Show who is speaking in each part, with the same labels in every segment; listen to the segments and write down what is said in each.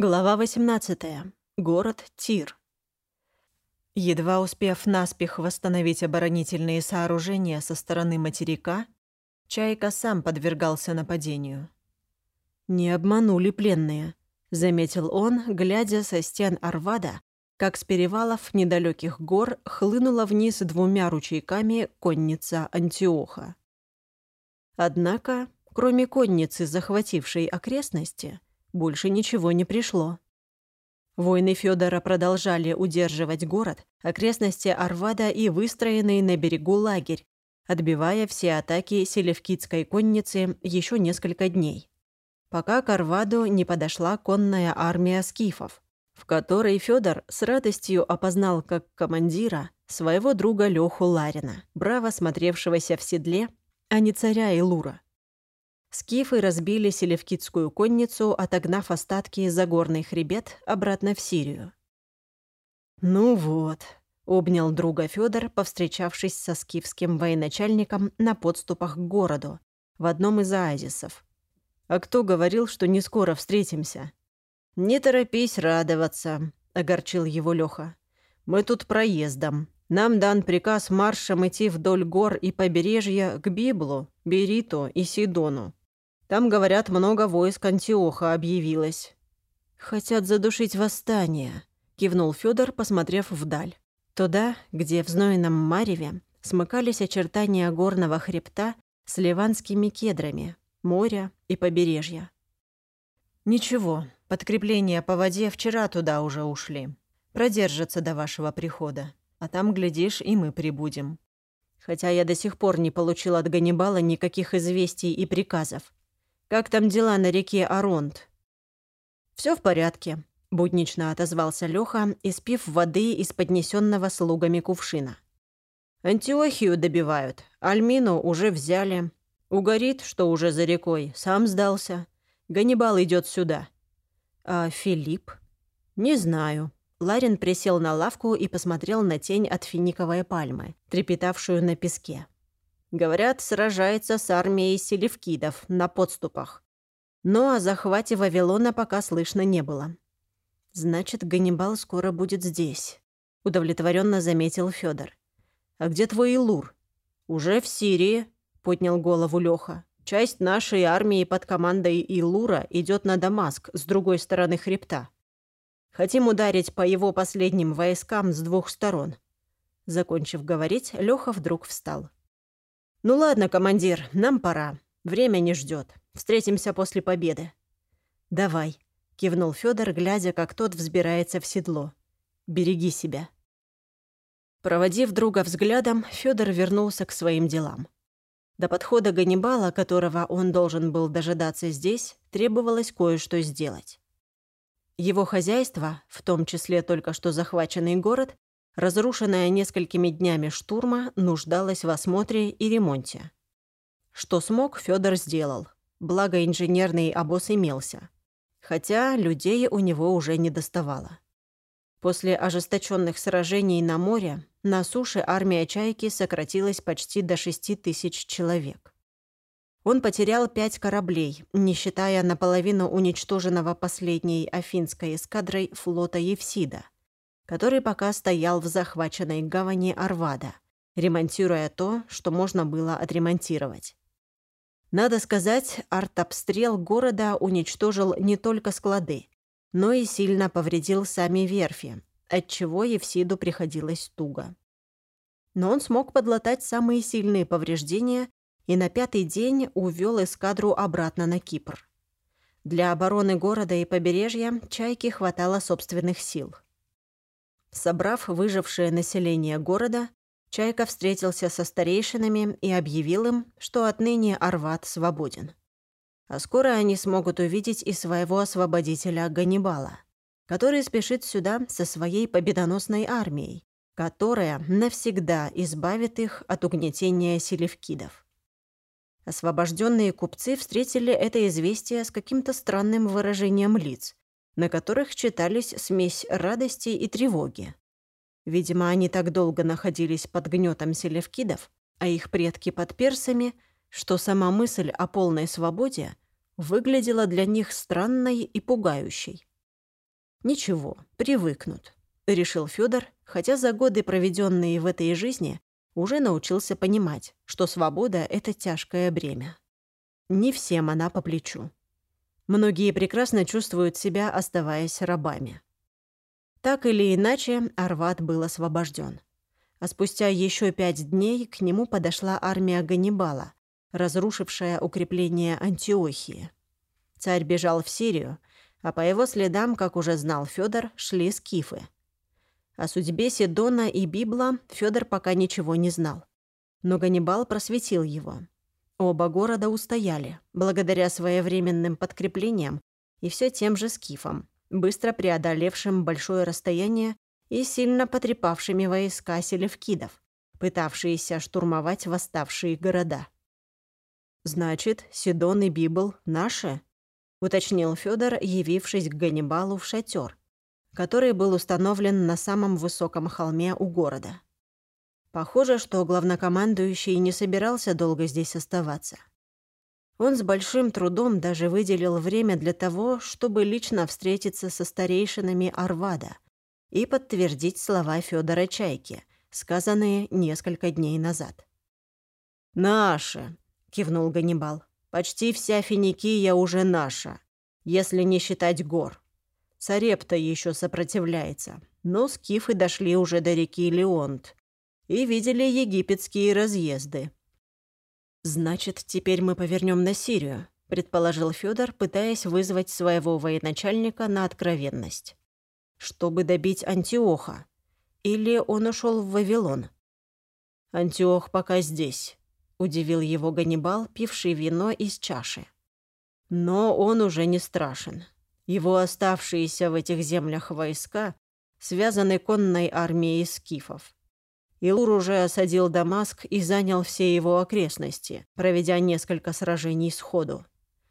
Speaker 1: Глава 18. Город Тир. Едва успев наспех восстановить оборонительные сооружения со стороны материка, Чайка сам подвергался нападению. «Не обманули пленные», — заметил он, глядя со стен Арвада, как с перевалов недалеких гор хлынула вниз двумя ручейками конница Антиоха. Однако, кроме конницы, захватившей окрестности, больше ничего не пришло. Воины Федора продолжали удерживать город, окрестности Арвада и выстроенный на берегу лагерь, отбивая все атаки селевкидской конницы еще несколько дней. Пока к Арваду не подошла конная армия скифов, в которой Федор с радостью опознал как командира своего друга Леху Ларина, браво смотревшегося в седле, а не царя Илура. Скифы разбили селевкидскую конницу, отогнав остатки за горный хребет обратно в Сирию. «Ну вот», — обнял друга Федор, повстречавшись со скифским военачальником на подступах к городу, в одном из оазисов. «А кто говорил, что не скоро встретимся?» «Не торопись радоваться», — огорчил его Лёха. «Мы тут проездом. Нам дан приказ маршем идти вдоль гор и побережья к Библу, Бериту и Сидону. Там, говорят, много войск Антиоха объявилось. Хотят задушить восстание, кивнул Федор, посмотрев вдаль. Туда, где в знойном мареве смыкались очертания горного хребта с ливанскими кедрами, моря и побережья. Ничего, подкрепления по воде вчера туда уже ушли. Продержатся до вашего прихода. А там, глядишь, и мы прибудем. Хотя я до сих пор не получил от Ганнибала никаких известий и приказов. Как там дела на реке Аронт?» Все в порядке», — буднично отозвался Лёха, испив воды из поднесенного слугами кувшина. «Антиохию добивают, Альмину уже взяли. Угорит, что уже за рекой, сам сдался. Ганнибал идет сюда». «А Филипп?» «Не знаю». Ларин присел на лавку и посмотрел на тень от финиковой пальмы, трепетавшую на песке. Говорят, сражается с армией селевкидов на подступах. Но о захвате Вавилона пока слышно не было. «Значит, Ганнибал скоро будет здесь», — удовлетворенно заметил Федор. «А где твой Илур?» «Уже в Сирии», — поднял голову Леха. «Часть нашей армии под командой Илура идет на Дамаск с другой стороны хребта. Хотим ударить по его последним войскам с двух сторон». Закончив говорить, Леха вдруг встал. «Ну ладно, командир, нам пора. Время не ждет. Встретимся после победы». «Давай», — кивнул Федор, глядя, как тот взбирается в седло. «Береги себя». Проводив друга взглядом, Федор вернулся к своим делам. До подхода Ганнибала, которого он должен был дожидаться здесь, требовалось кое-что сделать. Его хозяйство, в том числе только что захваченный город, разрушенная несколькими днями штурма, нуждалась в осмотре и ремонте. Что смог, Федор сделал. Благо инженерный обоз имелся. Хотя людей у него уже не доставало. После ожесточенных сражений на море, на суше армия «Чайки» сократилась почти до 6 тысяч человек. Он потерял пять кораблей, не считая наполовину уничтоженного последней афинской эскадрой флота Евсида – который пока стоял в захваченной гавани Арвада, ремонтируя то, что можно было отремонтировать. Надо сказать, артобстрел города уничтожил не только склады, но и сильно повредил сами верфи, отчего Евсиду приходилось туго. Но он смог подлатать самые сильные повреждения и на пятый день увел эскадру обратно на Кипр. Для обороны города и побережья «Чайки» хватало собственных сил – Собрав выжившее население города, Чайка встретился со старейшинами и объявил им, что отныне Арват свободен. А скоро они смогут увидеть и своего освободителя Ганнибала, который спешит сюда со своей победоносной армией, которая навсегда избавит их от угнетения селевкидов. Освобожденные купцы встретили это известие с каким-то странным выражением лиц, на которых читались смесь радости и тревоги. Видимо, они так долго находились под гнетом селевкидов, а их предки под персами, что сама мысль о полной свободе выглядела для них странной и пугающей. Ничего, привыкнут, решил Федор, хотя за годы, проведенные в этой жизни, уже научился понимать, что свобода — это тяжкое бремя. Не всем она по плечу. Многие прекрасно чувствуют себя, оставаясь рабами. Так или иначе, Арват был освобожден. А спустя еще пять дней к нему подошла армия Ганнибала, разрушившая укрепление Антиохии. Царь бежал в Сирию, а по его следам, как уже знал Федор, шли скифы. О судьбе Сидона и Библа Федор пока ничего не знал. Но Ганнибал просветил его. Оба города устояли, благодаря своевременным подкреплениям и все тем же скифам, быстро преодолевшим большое расстояние и сильно потрепавшими войска селевкидов, пытавшиеся штурмовать восставшие города. «Значит, Сидон и Библ наши?» — уточнил Федор, явившись к Ганнибалу в шатер, который был установлен на самом высоком холме у города. Похоже, что главнокомандующий не собирался долго здесь оставаться. Он с большим трудом даже выделил время для того, чтобы лично встретиться со старейшинами Арвада и подтвердить слова Федора Чайки, сказанные несколько дней назад. «Наши!» — кивнул Ганнибал. Почти вся Финикия уже наша, если не считать гор. Сарепта еще сопротивляется, но скифы дошли уже до реки Леонт и видели египетские разъезды. «Значит, теперь мы повернем на Сирию», — предположил Федор, пытаясь вызвать своего военачальника на откровенность. «Чтобы добить Антиоха. Или он ушел в Вавилон?» «Антиох пока здесь. — удивил его Ганнибал, пивший вино из чаши. Но он уже не страшен. Его оставшиеся в этих землях войска связаны конной армией скифов. Илур уже осадил Дамаск и занял все его окрестности, проведя несколько сражений сходу.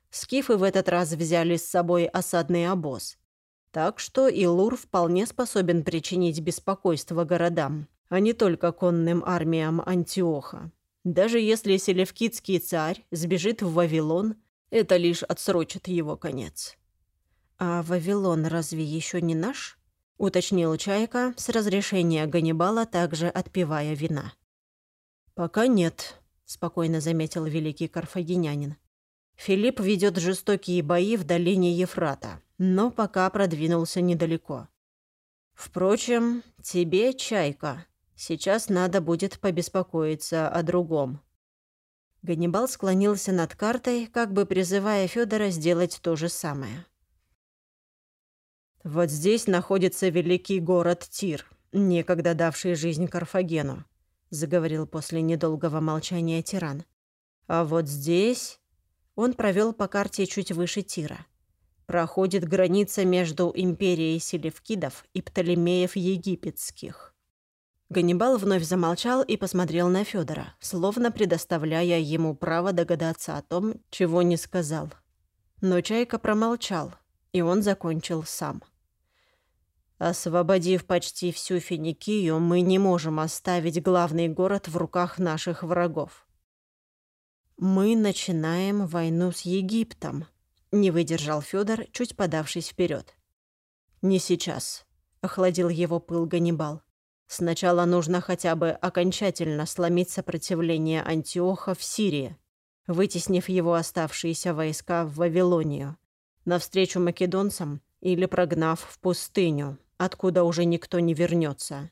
Speaker 1: Скифы в этот раз взяли с собой осадный обоз. Так что Илур вполне способен причинить беспокойство городам, а не только конным армиям Антиоха. Даже если селевкидский царь сбежит в Вавилон, это лишь отсрочит его конец. «А Вавилон разве еще не наш?» — уточнил Чайка с разрешения Ганнибала, также отпивая вина. «Пока нет», — спокойно заметил великий карфагенянин. «Филипп ведет жестокие бои в долине Ефрата, но пока продвинулся недалеко. Впрочем, тебе, Чайка, Сейчас надо будет побеспокоиться о другом». Ганнибал склонился над картой, как бы призывая Федора сделать то же самое. «Вот здесь находится великий город Тир, некогда давший жизнь Карфагену», заговорил после недолгого молчания тиран. «А вот здесь...» Он провел по карте чуть выше Тира. Проходит граница между империей Селевкидов и Птолемеев Египетских. Ганнибал вновь замолчал и посмотрел на Федора, словно предоставляя ему право догадаться о том, чего не сказал. Но Чайка промолчал, и он закончил сам. «Освободив почти всю Финикию, мы не можем оставить главный город в руках наших врагов. Мы начинаем войну с Египтом», — не выдержал Федор, чуть подавшись вперед. «Не сейчас», — охладил его пыл Ганнибал. Сначала нужно хотя бы окончательно сломить сопротивление Антиоха в Сирии, вытеснив его оставшиеся войска в Вавилонию, навстречу македонцам или прогнав в пустыню, откуда уже никто не вернется.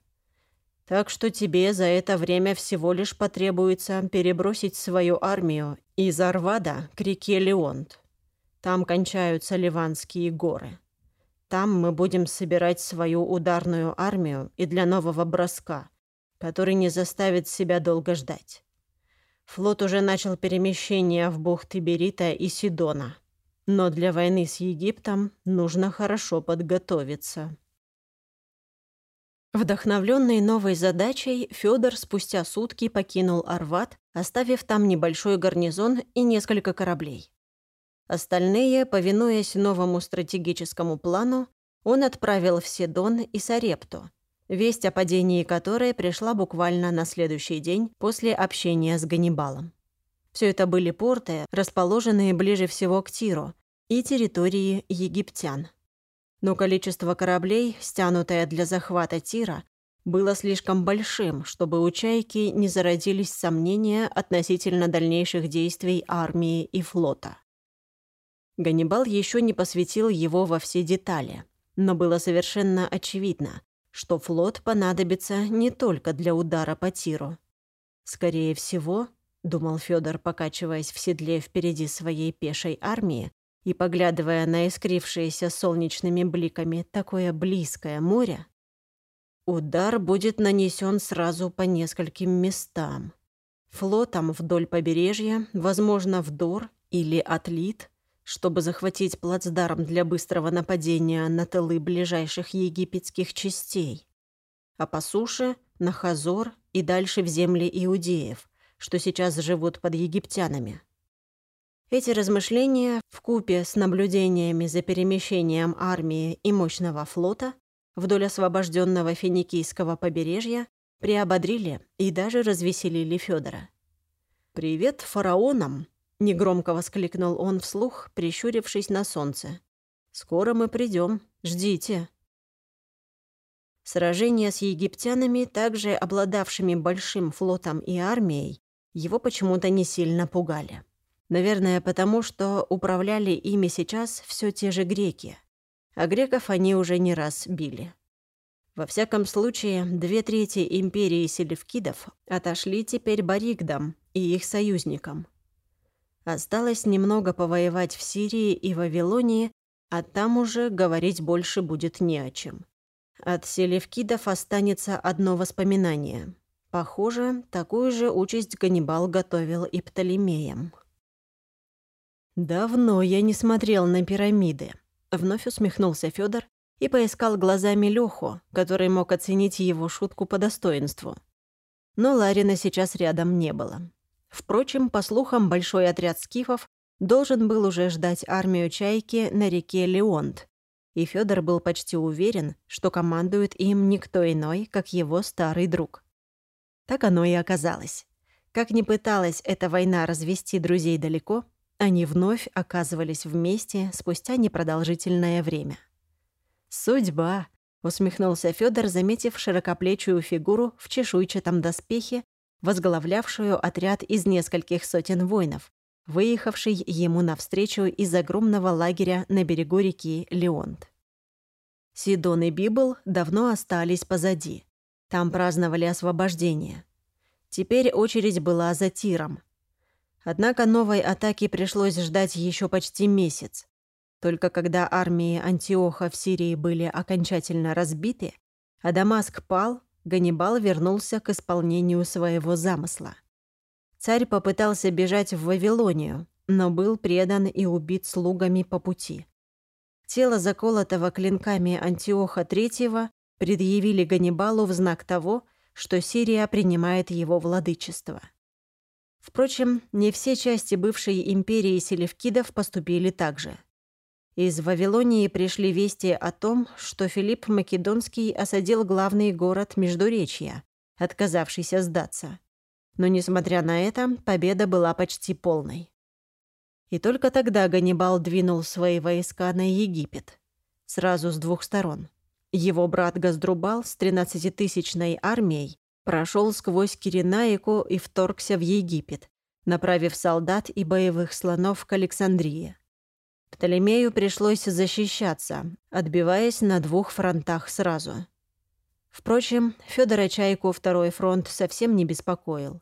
Speaker 1: Так что тебе за это время всего лишь потребуется перебросить свою армию из Арвада к реке Леонт. Там кончаются Ливанские горы. Там мы будем собирать свою ударную армию и для нового броска, который не заставит себя долго ждать. Флот уже начал перемещение в бухты Берита и Сидона. Но для войны с Египтом нужно хорошо подготовиться. Вдохновленный новой задачей, Федор спустя сутки покинул Арват, оставив там небольшой гарнизон и несколько кораблей. Остальные, повинуясь новому стратегическому плану, он отправил в Седон и Сарепту, весть о падении которой пришла буквально на следующий день после общения с Ганнибалом. Все это были порты, расположенные ближе всего к Тиру и территории египтян. Но количество кораблей, стянутое для захвата Тира, было слишком большим, чтобы у «Чайки» не зародились сомнения относительно дальнейших действий армии и флота. Ганнибал еще не посвятил его во все детали, но было совершенно очевидно, что флот понадобится не только для удара по Тиру. Скорее всего, думал Федор, покачиваясь в седле впереди своей пешей армии и поглядывая на искрившееся солнечными бликами такое близкое море, Удар будет нанесен сразу по нескольким местам. Флотом вдоль побережья, возможно, в Дор или Атлит, чтобы захватить плацдарм для быстрого нападения на тылы ближайших египетских частей. А по суше — на Хазор и дальше в земли иудеев, что сейчас живут под египтянами. Эти размышления, в купе с наблюдениями за перемещением армии и мощного флота, вдоль освобожденного финикийского побережья приободрили и даже развеселили Федора. «Привет фараонам!» — негромко воскликнул он вслух, прищурившись на солнце. «Скоро мы придем. Ждите!» Сражения с египтянами, также обладавшими большим флотом и армией, его почему-то не сильно пугали. Наверное, потому что управляли ими сейчас все те же греки а греков они уже не раз били. Во всяком случае, две трети империи селевкидов отошли теперь Баригдам и их союзникам. Осталось немного повоевать в Сирии и Вавилонии, а там уже говорить больше будет не о чем. От селевкидов останется одно воспоминание. Похоже, такую же участь Ганнибал готовил и Птолемеям. «Давно я не смотрел на пирамиды», Вновь усмехнулся Федор и поискал глазами Леху, который мог оценить его шутку по достоинству. Но Ларина сейчас рядом не было. Впрочем, по слухам, большой отряд скифов должен был уже ждать армию Чайки на реке Леонт, и Федор был почти уверен, что командует им никто иной, как его старый друг. Так оно и оказалось. Как ни пыталась эта война развести друзей далеко, они вновь оказывались вместе спустя непродолжительное время. «Судьба», — усмехнулся Федор, заметив широкоплечую фигуру в чешуйчатом доспехе, возглавлявшую отряд из нескольких сотен воинов, выехавший ему навстречу из огромного лагеря на берегу реки Леонт. Сидон и Библ давно остались позади. Там праздновали освобождение. Теперь очередь была за Тиром, Однако новой атаки пришлось ждать еще почти месяц. Только когда армии Антиоха в Сирии были окончательно разбиты, а Дамаск пал, Ганнибал вернулся к исполнению своего замысла. Царь попытался бежать в Вавилонию, но был предан и убит слугами по пути. Тело заколотого клинками Антиоха III предъявили Ганнибалу в знак того, что Сирия принимает его владычество. Впрочем, не все части бывшей империи селевкидов поступили так же. Из Вавилонии пришли вести о том, что Филипп Македонский осадил главный город Междуречья, отказавшийся сдаться. Но, несмотря на это, победа была почти полной. И только тогда Ганнибал двинул свои войска на Египет. Сразу с двух сторон. Его брат Газдрубал с 13-тысячной армией прошел сквозь Киренаику и вторгся в Египет, направив солдат и боевых слонов к Александрии. Птолемею пришлось защищаться, отбиваясь на двух фронтах сразу. Впрочем, Федора Чайку второй фронт совсем не беспокоил.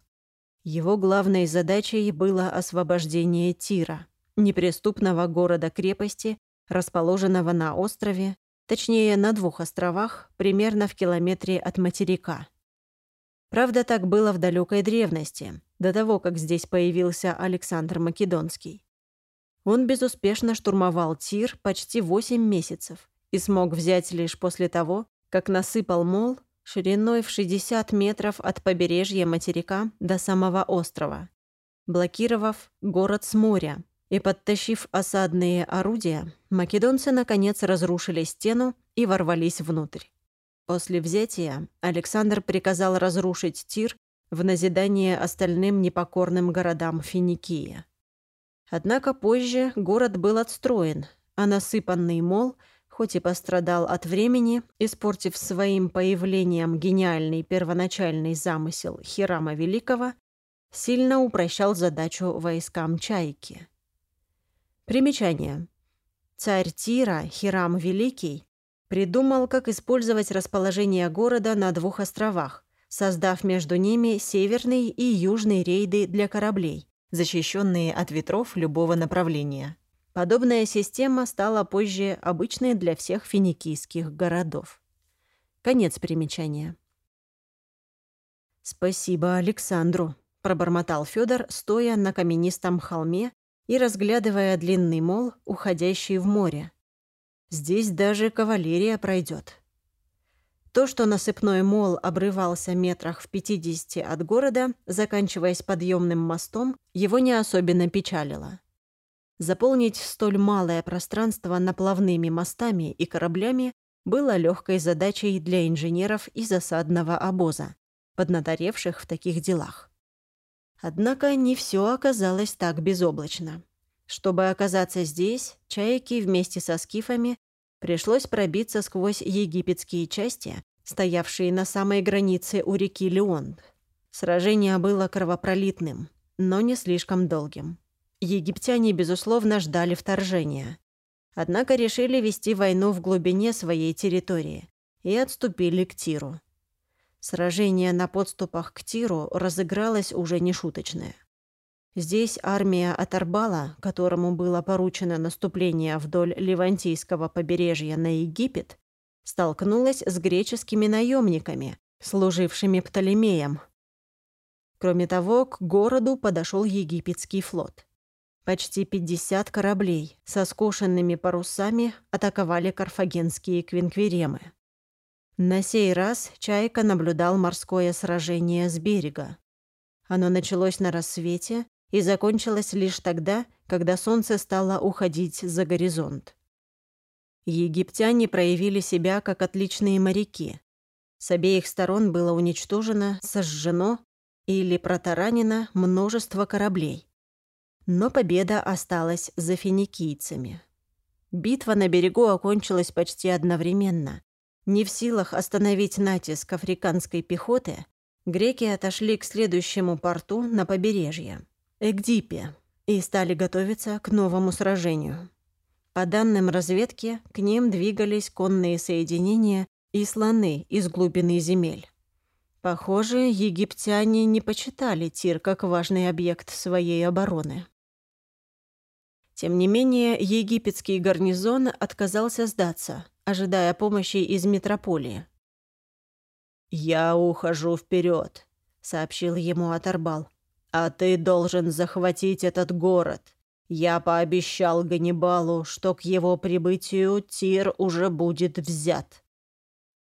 Speaker 1: Его главной задачей было освобождение Тира, неприступного города-крепости, расположенного на острове, точнее, на двух островах, примерно в километре от материка. Правда, так было в далекой древности, до того, как здесь появился Александр Македонский. Он безуспешно штурмовал Тир почти 8 месяцев и смог взять лишь после того, как насыпал мол шириной в 60 метров от побережья материка до самого острова, блокировав город с моря и подтащив осадные орудия, македонцы наконец разрушили стену и ворвались внутрь. После взятия Александр приказал разрушить Тир в назидание остальным непокорным городам Финикии. Однако позже город был отстроен, а насыпанный мол, хоть и пострадал от времени, испортив своим появлением гениальный первоначальный замысел Хирама Великого, сильно упрощал задачу войскам Чайки. Примечание. Царь Тира, Хирам Великий, придумал, как использовать расположение города на двух островах, создав между ними северный и южный рейды для кораблей, защищенные от ветров любого направления. Подобная система стала позже обычной для всех финикийских городов. Конец примечания. «Спасибо Александру», — пробормотал Федор, стоя на каменистом холме и разглядывая длинный мол, уходящий в море. «Здесь даже кавалерия пройдет. То, что насыпной мол обрывался метрах в 50 от города, заканчиваясь подъемным мостом, его не особенно печалило. Заполнить столь малое пространство наплавными мостами и кораблями было легкой задачей для инженеров и засадного обоза, поднаторевших в таких делах. Однако не все оказалось так безоблачно. Чтобы оказаться здесь, чайки вместе со скифами пришлось пробиться сквозь египетские части, стоявшие на самой границе у реки Леонд. Сражение было кровопролитным, но не слишком долгим. Египтяне, безусловно, ждали вторжения. Однако решили вести войну в глубине своей территории и отступили к Тиру. Сражение на подступах к Тиру разыгралось уже нешуточное. Здесь армия Атарбала, которому было поручено наступление вдоль Ливантийского побережья на Египет, столкнулась с греческими наемниками, служившими Птолемеем. Кроме того, к городу подошел египетский флот. Почти 50 кораблей со скошенными парусами атаковали карфагенские квинквиремы. На сей раз Чайка наблюдал морское сражение с берега. Оно началось на рассвете и закончилось лишь тогда, когда солнце стало уходить за горизонт. Египтяне проявили себя как отличные моряки. С обеих сторон было уничтожено, сожжено или протаранено множество кораблей. Но победа осталась за финикийцами. Битва на берегу окончилась почти одновременно. Не в силах остановить натиск африканской пехоты, греки отошли к следующему порту на побережье – Эгдипе, и стали готовиться к новому сражению. По данным разведки, к ним двигались конные соединения и слоны из глубины земель. Похоже, египтяне не почитали Тир как важный объект своей обороны. Тем не менее, египетский гарнизон отказался сдаться, ожидая помощи из метрополии. «Я ухожу вперед, сообщил ему Аторбал. «А ты должен захватить этот город. Я пообещал Ганнибалу, что к его прибытию Тир уже будет взят».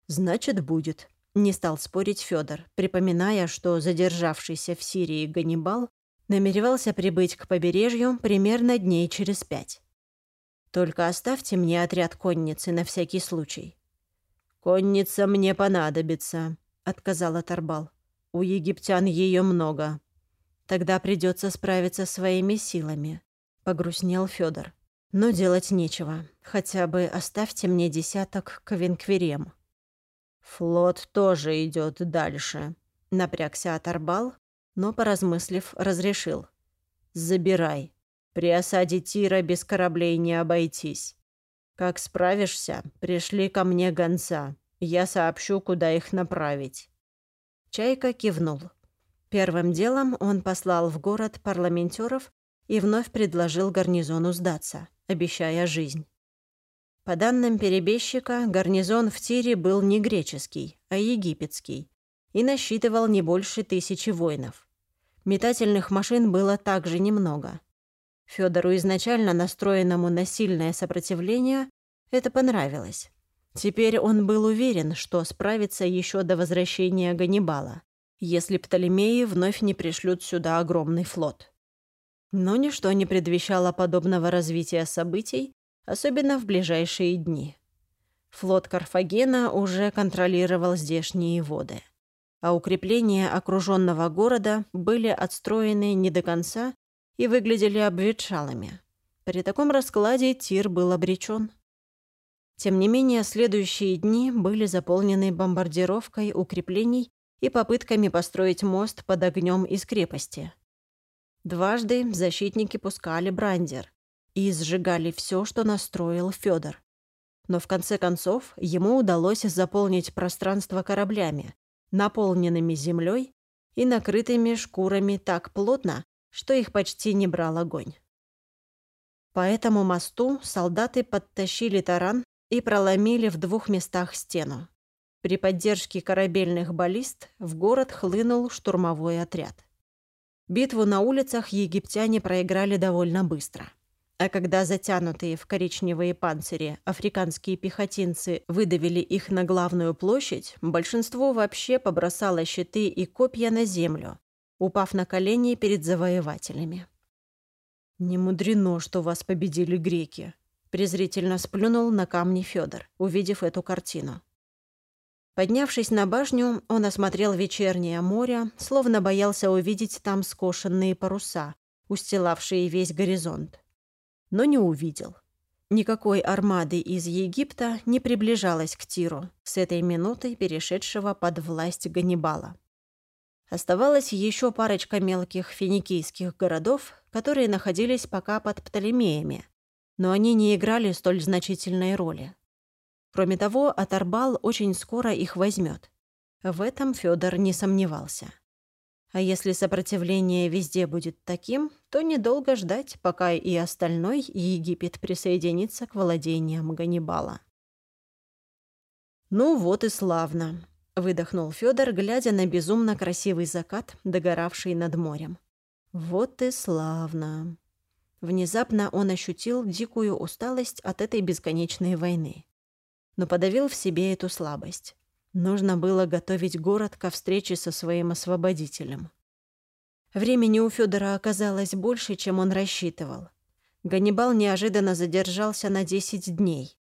Speaker 1: «Значит, будет», — не стал спорить Федор, припоминая, что задержавшийся в Сирии Ганнибал намеревался прибыть к побережью примерно дней через пять. Только оставьте мне отряд конницы на всякий случай. «Конница мне понадобится», — отказала Тарбал. «У египтян ее много. Тогда придется справиться своими силами», — погрустнел Федор. «Но делать нечего. Хотя бы оставьте мне десяток квинквирем». «Флот тоже идет дальше», — напрягся Атарбал, но, поразмыслив, разрешил. «Забирай. При осаде Тира без кораблей не обойтись. Как справишься, пришли ко мне гонца. Я сообщу, куда их направить». Чайка кивнул. Первым делом он послал в город парламентеров и вновь предложил гарнизону сдаться, обещая жизнь. По данным перебежчика, гарнизон в Тире был не греческий, а египетский, и насчитывал не больше тысячи воинов. Метательных машин было также немного. Федору, изначально настроенному на сильное сопротивление, это понравилось. Теперь он был уверен, что справится еще до возвращения Ганнибала, если Птолемеи вновь не пришлют сюда огромный флот. Но ничто не предвещало подобного развития событий, особенно в ближайшие дни. Флот Карфагена уже контролировал здешние воды а укрепления окруженного города были отстроены не до конца и выглядели обветшалыми. При таком раскладе Тир был обречен. Тем не менее, следующие дни были заполнены бомбардировкой укреплений и попытками построить мост под огнем из крепости. Дважды защитники пускали брандер и сжигали все, что настроил Федор. Но в конце концов ему удалось заполнить пространство кораблями, наполненными землей и накрытыми шкурами так плотно, что их почти не брал огонь. По этому мосту солдаты подтащили таран и проломили в двух местах стену. При поддержке корабельных баллист в город хлынул штурмовой отряд. Битву на улицах египтяне проиграли довольно быстро. А когда затянутые в коричневые панцири африканские пехотинцы выдавили их на главную площадь, большинство вообще побросало щиты и копья на землю, упав на колени перед завоевателями. «Не мудрено, что вас победили греки», — презрительно сплюнул на камни Федор, увидев эту картину. Поднявшись на башню, он осмотрел вечернее море, словно боялся увидеть там скошенные паруса, устилавшие весь горизонт. Но не увидел. Никакой армады из Египта не приближалась к Тиру, с этой минутой перешедшего под власть Ганнибала. Оставалась еще парочка мелких финикийских городов, которые находились пока под Птолемеями, но они не играли столь значительной роли. Кроме того, Аторбал очень скоро их возьмет. В этом Федор не сомневался. А если сопротивление везде будет таким, то недолго ждать, пока и остальной Египет присоединится к владениям Ганнибала. «Ну вот и славно», — выдохнул Федор, глядя на безумно красивый закат, догоравший над морем. «Вот и славно». Внезапно он ощутил дикую усталость от этой бесконечной войны. Но подавил в себе эту слабость. Нужно было готовить город ко встрече со своим освободителем. Времени у Федора оказалось больше, чем он рассчитывал. Ганнибал неожиданно задержался на 10 дней.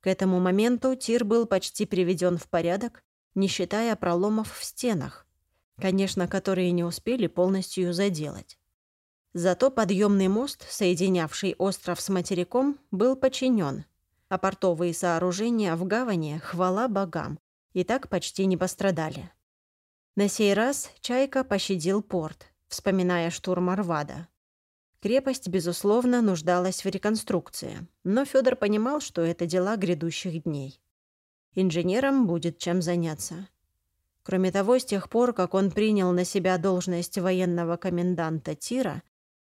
Speaker 1: К этому моменту Тир был почти приведен в порядок, не считая проломов в стенах, конечно, которые не успели полностью заделать. Зато подъемный мост, соединявший остров с материком, был починен, а портовые сооружения в гавани, хвала богам, и так почти не пострадали. На сей раз Чайка пощадил порт, вспоминая штурм Арвада. Крепость, безусловно, нуждалась в реконструкции, но Федор понимал, что это дела грядущих дней. Инженерам будет чем заняться. Кроме того, с тех пор, как он принял на себя должность военного коменданта Тира,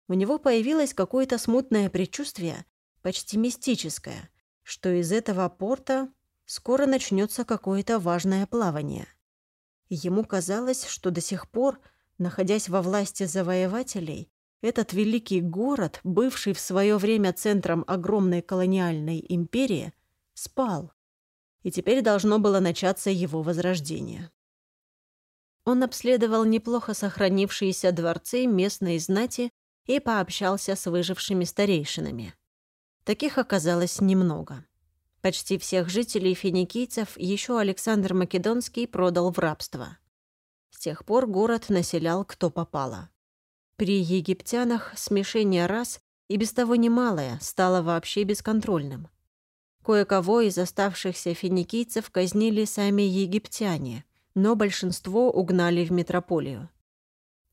Speaker 1: у него появилось какое-то смутное предчувствие, почти мистическое, что из этого порта скоро начнется какое-то важное плавание. Ему казалось, что до сих пор, находясь во власти завоевателей, этот великий город, бывший в свое время центром огромной колониальной империи, спал и теперь должно было начаться его возрождение. Он обследовал неплохо сохранившиеся дворцы местной знати и пообщался с выжившими старейшинами. Таких оказалось немного. Почти всех жителей финикийцев еще Александр Македонский продал в рабство. С тех пор город населял кто попало. При египтянах смешение рас, и без того немалое, стало вообще бесконтрольным – Кое-кого из оставшихся финикийцев казнили сами египтяне, но большинство угнали в метрополию.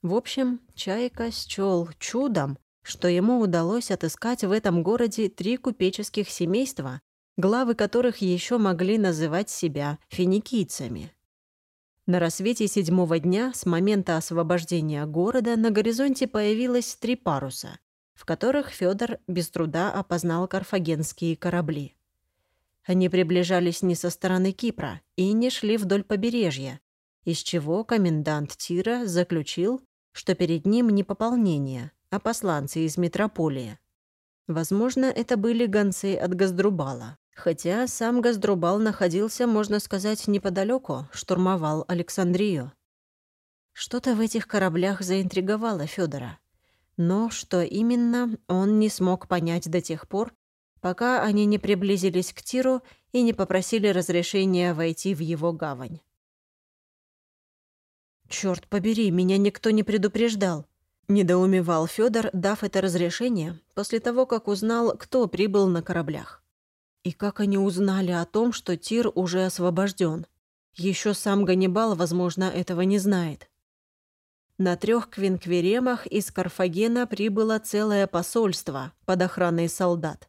Speaker 1: В общем, Чайка счел чудом, что ему удалось отыскать в этом городе три купеческих семейства, главы которых еще могли называть себя финикийцами. На рассвете седьмого дня с момента освобождения города на горизонте появилось три паруса, в которых Федор без труда опознал карфагенские корабли. Они приближались не со стороны Кипра и не шли вдоль побережья, из чего комендант Тира заключил, что перед ним не пополнение, а посланцы из метрополии. Возможно, это были гонцы от Газдрубала, хотя сам Газдрубал находился, можно сказать, неподалеку, штурмовал Александрию. Что-то в этих кораблях заинтриговало Федора, но что именно, он не смог понять до тех пор, пока они не приблизились к Тиру и не попросили разрешения войти в его гавань. «Чёрт побери, меня никто не предупреждал», — недоумевал Фёдор, дав это разрешение, после того, как узнал, кто прибыл на кораблях. И как они узнали о том, что Тир уже освобожден? Еще сам Ганнибал, возможно, этого не знает. На трех квинквиремах из Карфагена прибыло целое посольство под охраной солдат.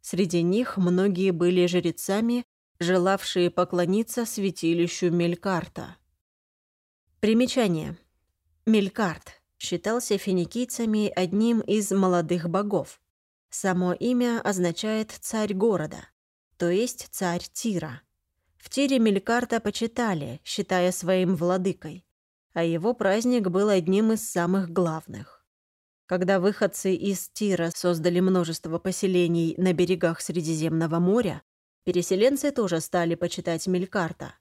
Speaker 1: Среди них многие были жрецами, желавшие поклониться святилищу Мелькарта. Примечание. Мелькарт считался финикийцами одним из молодых богов. Само имя означает «царь города», то есть царь Тира. В Тире Мелькарта почитали, считая своим владыкой, а его праздник был одним из самых главных. Когда выходцы из Тира создали множество поселений на берегах Средиземного моря, переселенцы тоже стали почитать Мелькарта,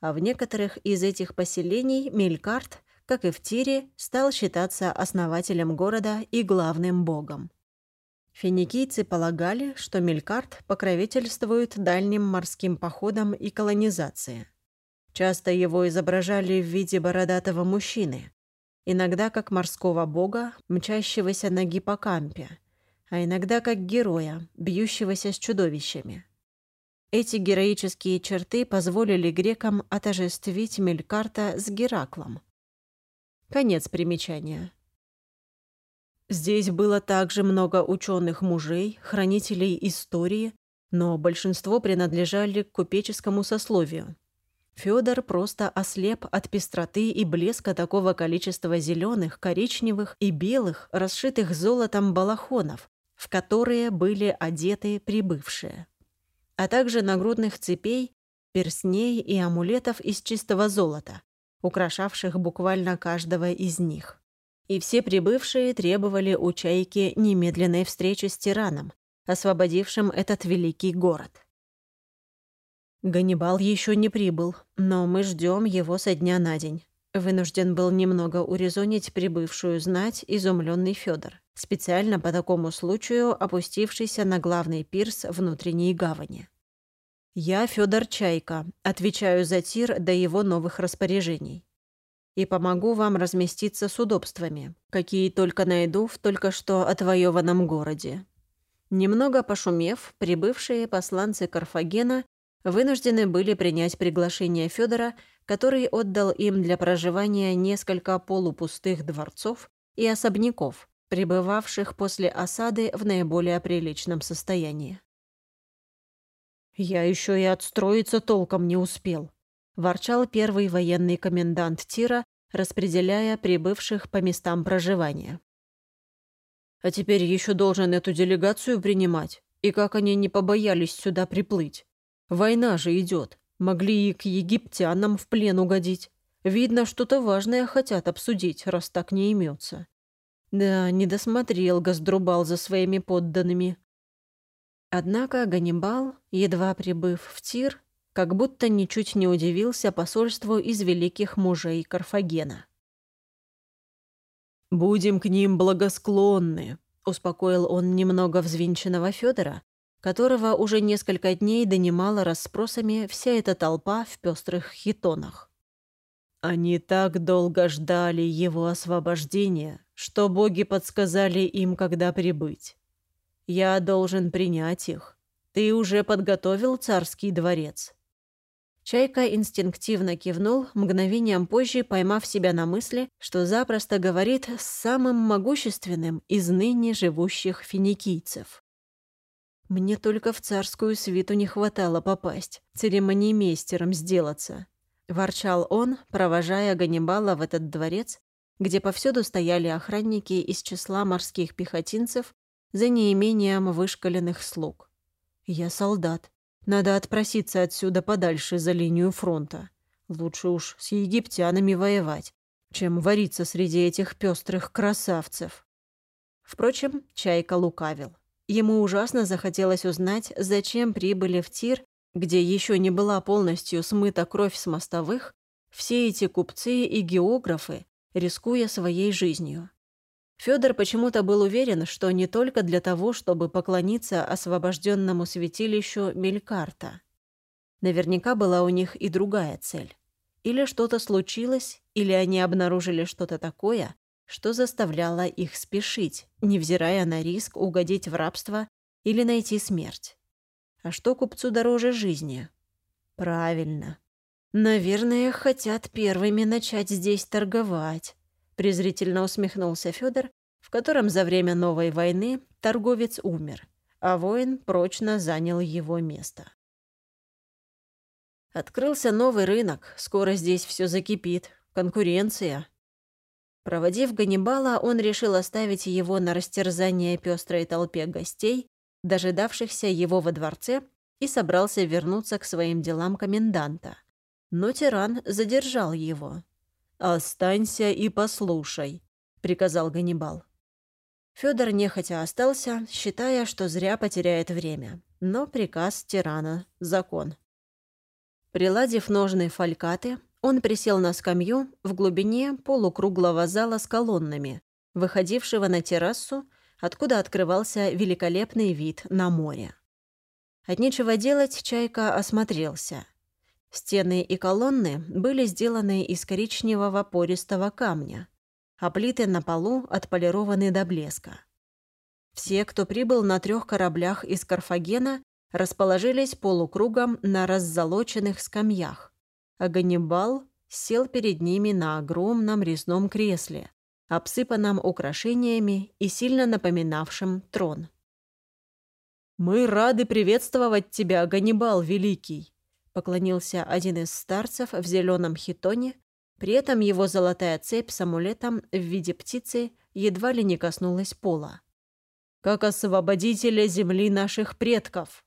Speaker 1: а в некоторых из этих поселений Мелькарт как и в Тире, стал считаться основателем города и главным богом. Финикийцы полагали, что Мелькарт покровительствует дальним морским походам и колонизации. Часто его изображали в виде бородатого мужчины, иногда как морского бога, мчащегося на гиппокампе, а иногда как героя, бьющегося с чудовищами. Эти героические черты позволили грекам отожествить Мелькарта с Гераклом, Конец примечания. Здесь было также много ученых мужей, хранителей истории, но большинство принадлежали к купеческому сословию. Федор просто ослеп от пестроты и блеска такого количества зеленых, коричневых и белых, расшитых золотом балахонов, в которые были одеты прибывшие, а также нагрудных цепей, перстней и амулетов из чистого золота, украшавших буквально каждого из них. И все прибывшие требовали у Чайки немедленной встречи с тираном, освободившим этот великий город. Ганнибал еще не прибыл, но мы ждем его со дня на день. Вынужден был немного урезонить прибывшую знать изумленный Федор, специально по такому случаю опустившийся на главный пирс внутренней гавани. Я Федор Чайка, отвечаю за тир до его новых распоряжений. И помогу вам разместиться с удобствами, какие только найду в только что отвоеванном городе. Немного пошумев, прибывшие посланцы Карфагена вынуждены были принять приглашение Федора, который отдал им для проживания несколько полупустых дворцов и особняков, пребывавших после осады в наиболее приличном состоянии. «Я еще и отстроиться толком не успел», – ворчал первый военный комендант Тира, распределяя прибывших по местам проживания. «А теперь еще должен эту делегацию принимать. И как они не побоялись сюда приплыть? Война же идет. Могли и к египтянам в плен угодить. Видно, что-то важное хотят обсудить, раз так не имется. Да, не досмотрел Газдрубал за своими подданными. Однако Ганнибал, едва прибыв в Тир, как будто ничуть не удивился посольству из великих мужей Карфагена. «Будем к ним благосклонны», — успокоил он немного взвинченного Федора, которого уже несколько дней донимала расспросами вся эта толпа в пестрых хитонах. Они так долго ждали его освобождения, что боги подсказали им, когда прибыть. Я должен принять их. Ты уже подготовил царский дворец?» Чайка инстинктивно кивнул, мгновением позже поймав себя на мысли, что запросто говорит с самым могущественным из ныне живущих финикийцев. «Мне только в царскую свиту не хватало попасть, церемониймейстером сделаться», – ворчал он, провожая Ганнибала в этот дворец, где повсюду стояли охранники из числа морских пехотинцев за неимением вышкаленных слуг. Я солдат. Надо отпроситься отсюда подальше за линию фронта. Лучше уж с египтянами воевать, чем вариться среди этих пестрых красавцев. Впрочем, Чайка лукавил. Ему ужасно захотелось узнать, зачем прибыли в Тир, где еще не была полностью смыта кровь с мостовых, все эти купцы и географы, рискуя своей жизнью. Федор почему-то был уверен, что не только для того, чтобы поклониться освобожденному святилищу Мелькарта. Наверняка была у них и другая цель. Или что-то случилось, или они обнаружили что-то такое, что заставляло их спешить, невзирая на риск угодить в рабство или найти смерть. А что купцу дороже жизни? Правильно. Наверное, хотят первыми начать здесь торговать, презрительно усмехнулся Федор, в котором за время новой войны торговец умер, а воин прочно занял его место. Открылся новый рынок, скоро здесь все закипит, конкуренция. Проводив Ганнибала, он решил оставить его на растерзание пестрой толпе гостей, дожидавшихся его во дворце, и собрался вернуться к своим делам коменданта. Но тиран задержал его. «Останься и послушай», — приказал Ганнибал. Федор нехотя остался, считая, что зря потеряет время. Но приказ тирана — закон. Приладив ножны фалькаты, он присел на скамью в глубине полукруглого зала с колоннами, выходившего на террасу, откуда открывался великолепный вид на море. От нечего делать Чайка осмотрелся. Стены и колонны были сделаны из коричневого пористого камня, а плиты на полу отполированы до блеска. Все, кто прибыл на трех кораблях из Карфагена, расположились полукругом на раззолоченных скамьях, а Ганнибал сел перед ними на огромном резном кресле, обсыпанном украшениями и сильно напоминавшем трон. «Мы рады приветствовать тебя, Ганнибал Великий!» Поклонился один из старцев в зеленом хитоне, при этом его золотая цепь с амулетом в виде птицы едва ли не коснулась пола. «Как освободителя земли наших предков!»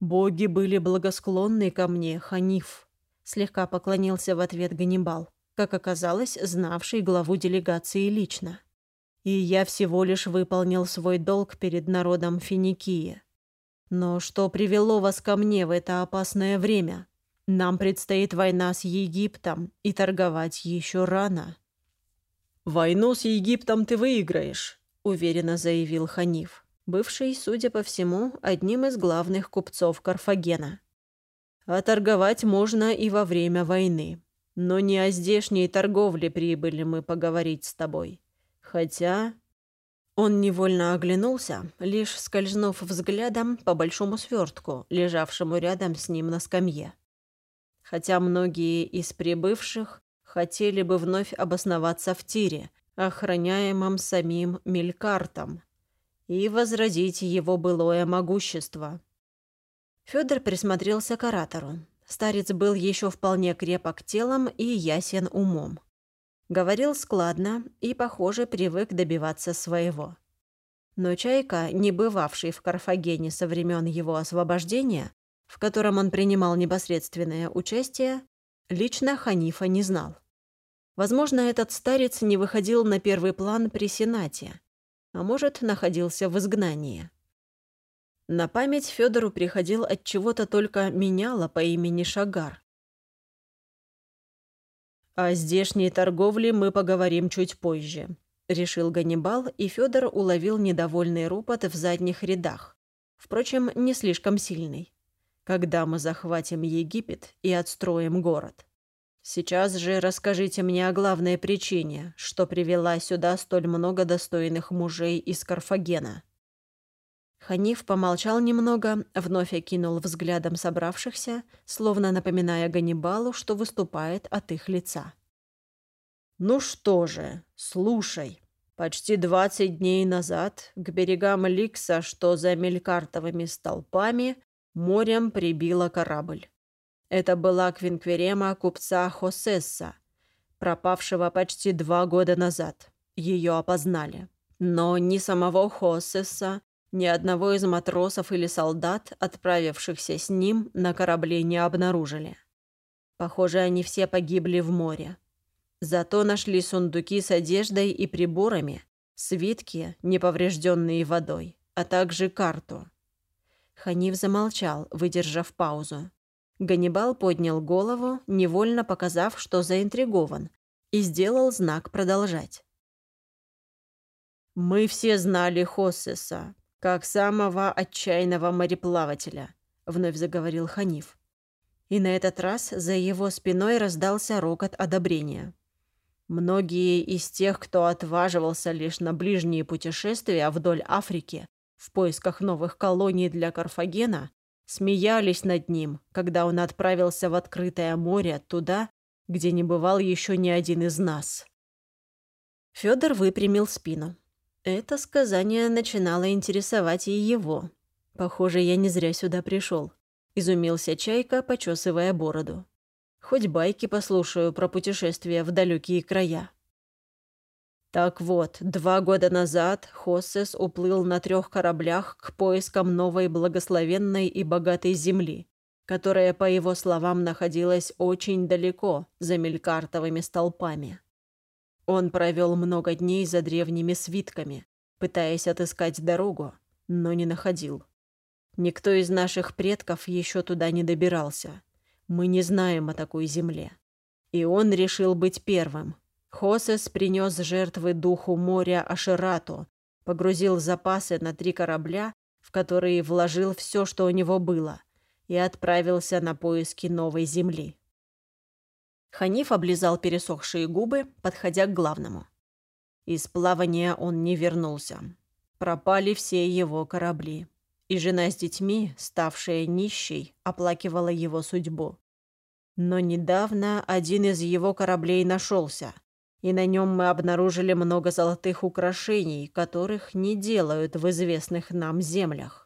Speaker 1: «Боги были благосклонны ко мне, Ханиф», слегка поклонился в ответ Ганнибал, как оказалось, знавший главу делегации лично. И я всего лишь выполнил свой долг перед народом Финикии. Но что привело вас ко мне в это опасное время? Нам предстоит война с Египтом, и торговать еще рано. «Войну с Египтом ты выиграешь», — уверенно заявил Ханиф, бывший, судя по всему, одним из главных купцов Карфагена. А торговать можно и во время войны. Но не о здешней торговле прибыли мы поговорить с тобой. Хотя...» Он невольно оглянулся, лишь скользнув взглядом по большому свертку, лежавшему рядом с ним на скамье. Хотя многие из прибывших хотели бы вновь обосноваться в тире, охраняемом самим Мелькартом, и возродить его былое могущество. Федор присмотрелся к оратору. Старец был еще вполне крепок телом и ясен умом. Говорил складно и, похоже, привык добиваться своего. Но Чайка, не бывавший в Карфагене со времен его освобождения, в котором он принимал непосредственное участие, лично Ханифа не знал. Возможно, этот старец не выходил на первый план при Сенате, а может, находился в изгнании. На память Федору приходил от чего-то только меняла по имени Шагар. «О здешней торговле мы поговорим чуть позже», — решил Ганнибал, и Федор уловил недовольный ропот в задних рядах. Впрочем, не слишком сильный. «Когда мы захватим Египет и отстроим город?» Сейчас же расскажите мне о главной причине, что привела сюда столь много достойных мужей из Карфагена. Ханиф помолчал немного, вновь окинул взглядом собравшихся, словно напоминая Ганнибалу, что выступает от их лица. «Ну что же, слушай. Почти двадцать дней назад к берегам Ликса, что за мелькартовыми столпами, морем прибило корабль. Это была Квинкверема купца Хосесса, пропавшего почти два года назад. Ее опознали. Но ни самого Хосесса, ни одного из матросов или солдат, отправившихся с ним, на корабле не обнаружили. Похоже, они все погибли в море. Зато нашли сундуки с одеждой и приборами, свитки, неповрежденные водой, а также карту. Ханиф замолчал, выдержав паузу. Ганнибал поднял голову, невольно показав, что заинтригован, и сделал знак продолжать. «Мы все знали Хоссеса, как самого отчаянного мореплавателя», — вновь заговорил Ханиф. И на этот раз за его спиной раздался рокот одобрения. Многие из тех, кто отваживался лишь на ближние путешествия вдоль Африки в поисках новых колоний для Карфагена, смеялись над ним, когда он отправился в открытое море туда, где не бывал еще ни один из нас. Федор выпрямил спину. Это сказание начинало интересовать и его. Похоже, я не зря сюда пришел. Изумился Чайка, почесывая бороду. Хоть байки послушаю про путешествия в далекие края. Так вот, два года назад Хоссес уплыл на трех кораблях к поискам новой благословенной и богатой земли, которая, по его словам, находилась очень далеко, за мелькартовыми столпами. Он провел много дней за древними свитками, пытаясь отыскать дорогу, но не находил. Никто из наших предков еще туда не добирался. Мы не знаем о такой земле. И он решил быть первым, Хосес принес жертвы духу моря Ашерату, погрузил запасы на три корабля, в которые вложил все, что у него было, и отправился на поиски новой земли. Ханиф облизал пересохшие губы, подходя к главному. Из плавания он не вернулся. Пропали все его корабли. И жена с детьми, ставшая нищей, оплакивала его судьбу. Но недавно один из его кораблей нашелся, и на нем мы обнаружили много золотых украшений, которых не делают в известных нам землях.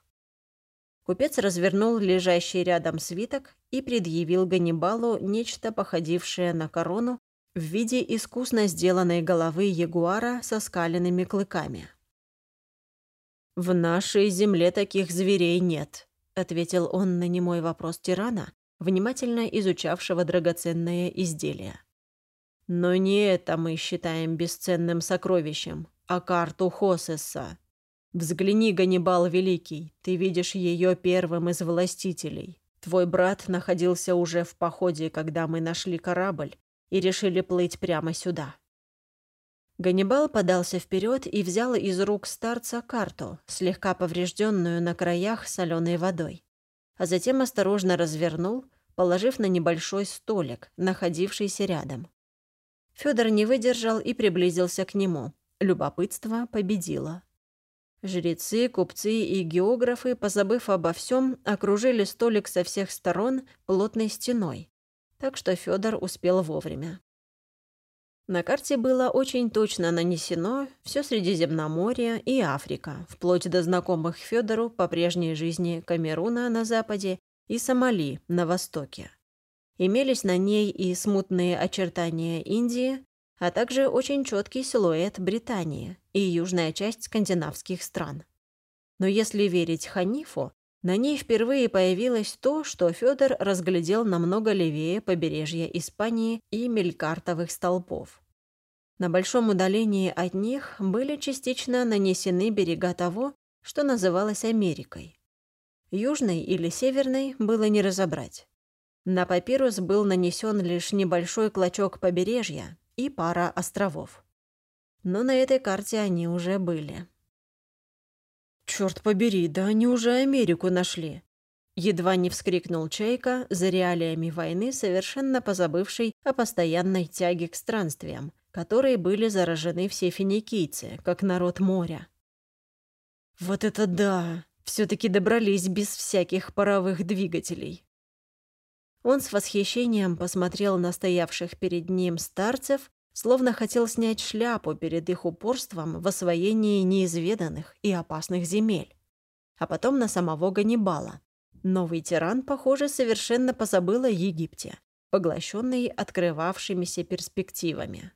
Speaker 1: Купец развернул лежащий рядом свиток и предъявил Ганнибалу нечто походившее на корону в виде искусно сделанной головы ягуара со скаленными клыками. «В нашей земле таких зверей нет», — ответил он на немой вопрос тирана, внимательно изучавшего драгоценное изделие. Но не это мы считаем бесценным сокровищем, а карту Хосеса. Взгляни, Ганнибал Великий, ты видишь ее первым из властителей. Твой брат находился уже в походе, когда мы нашли корабль и решили плыть прямо сюда. Ганнибал подался вперед и взял из рук старца карту, слегка поврежденную на краях соленой водой, а затем осторожно развернул, положив на небольшой столик, находившийся рядом. Федор не выдержал и приблизился к нему. Любопытство победило. Жрецы, купцы и географы, позабыв обо всем, окружили столик со всех сторон плотной стеной, так что Федор успел вовремя. На карте было очень точно нанесено все Средиземноморье и Африка, вплоть до знакомых Федору по прежней жизни Камеруна на западе и Сомали на востоке. Имелись на ней и смутные очертания Индии, а также очень четкий силуэт Британии и южная часть скандинавских стран. Но если верить Ханифу, на ней впервые появилось то, что Федор разглядел намного левее побережья Испании и мелькартовых столпов. На большом удалении от них были частично нанесены берега того, что называлось Америкой. Южной или северной было не разобрать. На папирус был нанесен лишь небольшой клочок побережья и пара островов. Но на этой карте они уже были. «Чёрт побери, да они уже Америку нашли!» Едва не вскрикнул Чайка за реалиями войны, совершенно позабывший о постоянной тяге к странствиям, которые были заражены все финикийцы, как народ моря. «Вот это да! все таки добрались без всяких паровых двигателей!» Он с восхищением посмотрел на стоявших перед ним старцев, словно хотел снять шляпу перед их упорством в освоении неизведанных и опасных земель. А потом на самого Ганнибала. Новый тиран, похоже, совершенно позабыл о Египте, поглощенный открывавшимися перспективами.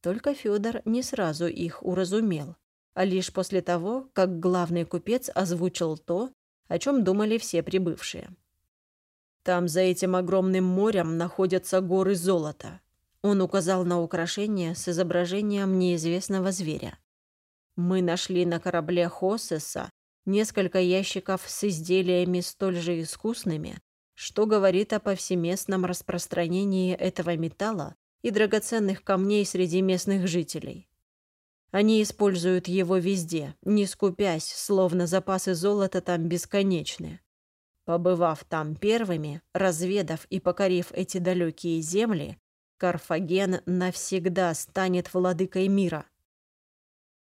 Speaker 1: Только Федор не сразу их уразумел, а лишь после того, как главный купец озвучил то, о чем думали все прибывшие. Там за этим огромным морем находятся горы золота. Он указал на украшение с изображением неизвестного зверя. Мы нашли на корабле Хосеса несколько ящиков с изделиями столь же искусными, что говорит о повсеместном распространении этого металла и драгоценных камней среди местных жителей. Они используют его везде, не скупясь, словно запасы золота там бесконечны. Побывав там первыми, разведав и покорив эти далекие земли, Карфаген навсегда станет владыкой мира.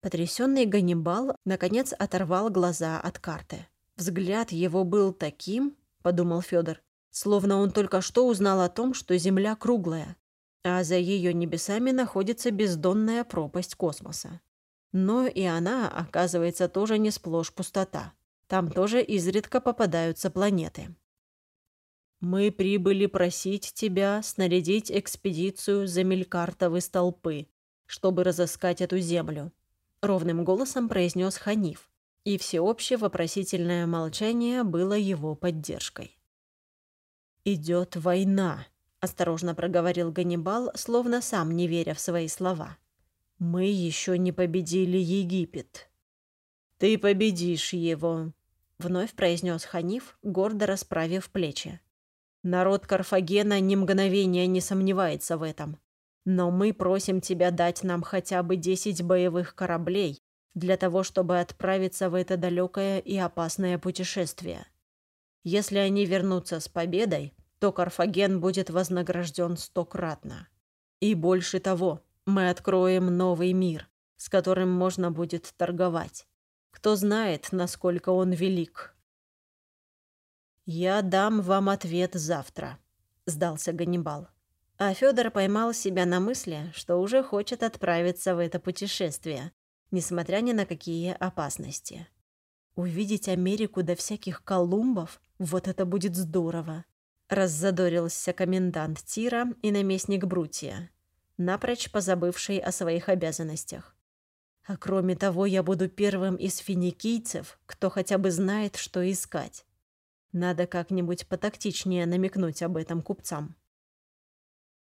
Speaker 1: Потрясенный Ганнибал наконец оторвал глаза от карты. Взгляд его был таким, — подумал Федор, словно он только что узнал о том, что Земля круглая, а за ее небесами находится бездонная пропасть космоса. Но и она, оказывается, тоже не сплошь пустота. Там тоже изредка попадаются планеты. «Мы прибыли просить тебя снарядить экспедицию за Мелькартовы столпы, чтобы разыскать эту землю», — ровным голосом произнес Ханиф, и всеобщее вопросительное молчание было его поддержкой. «Идет война», — осторожно проговорил Ганнибал, словно сам не веря в свои слова. «Мы еще не победили Египет». «Ты победишь его», — вновь произнес Ханиф, гордо расправив плечи. Народ Карфагена ни мгновения не сомневается в этом. Но мы просим тебя дать нам хотя бы десять боевых кораблей для того, чтобы отправиться в это далекое и опасное путешествие. Если они вернутся с победой, то Карфаген будет вознагражден стократно. И больше того, мы откроем новый мир, с которым можно будет торговать. Кто знает, насколько он велик. «Я дам вам ответ завтра», — сдался Ганнибал. А Федор поймал себя на мысли, что уже хочет отправиться в это путешествие, несмотря ни на какие опасности. Увидеть Америку до всяких Колумбов — вот это будет здорово. Раззадорился комендант Тира и наместник Брутия, напрочь позабывший о своих обязанностях. А кроме того, я буду первым из финикийцев, кто хотя бы знает, что искать. Надо как-нибудь потактичнее намекнуть об этом купцам.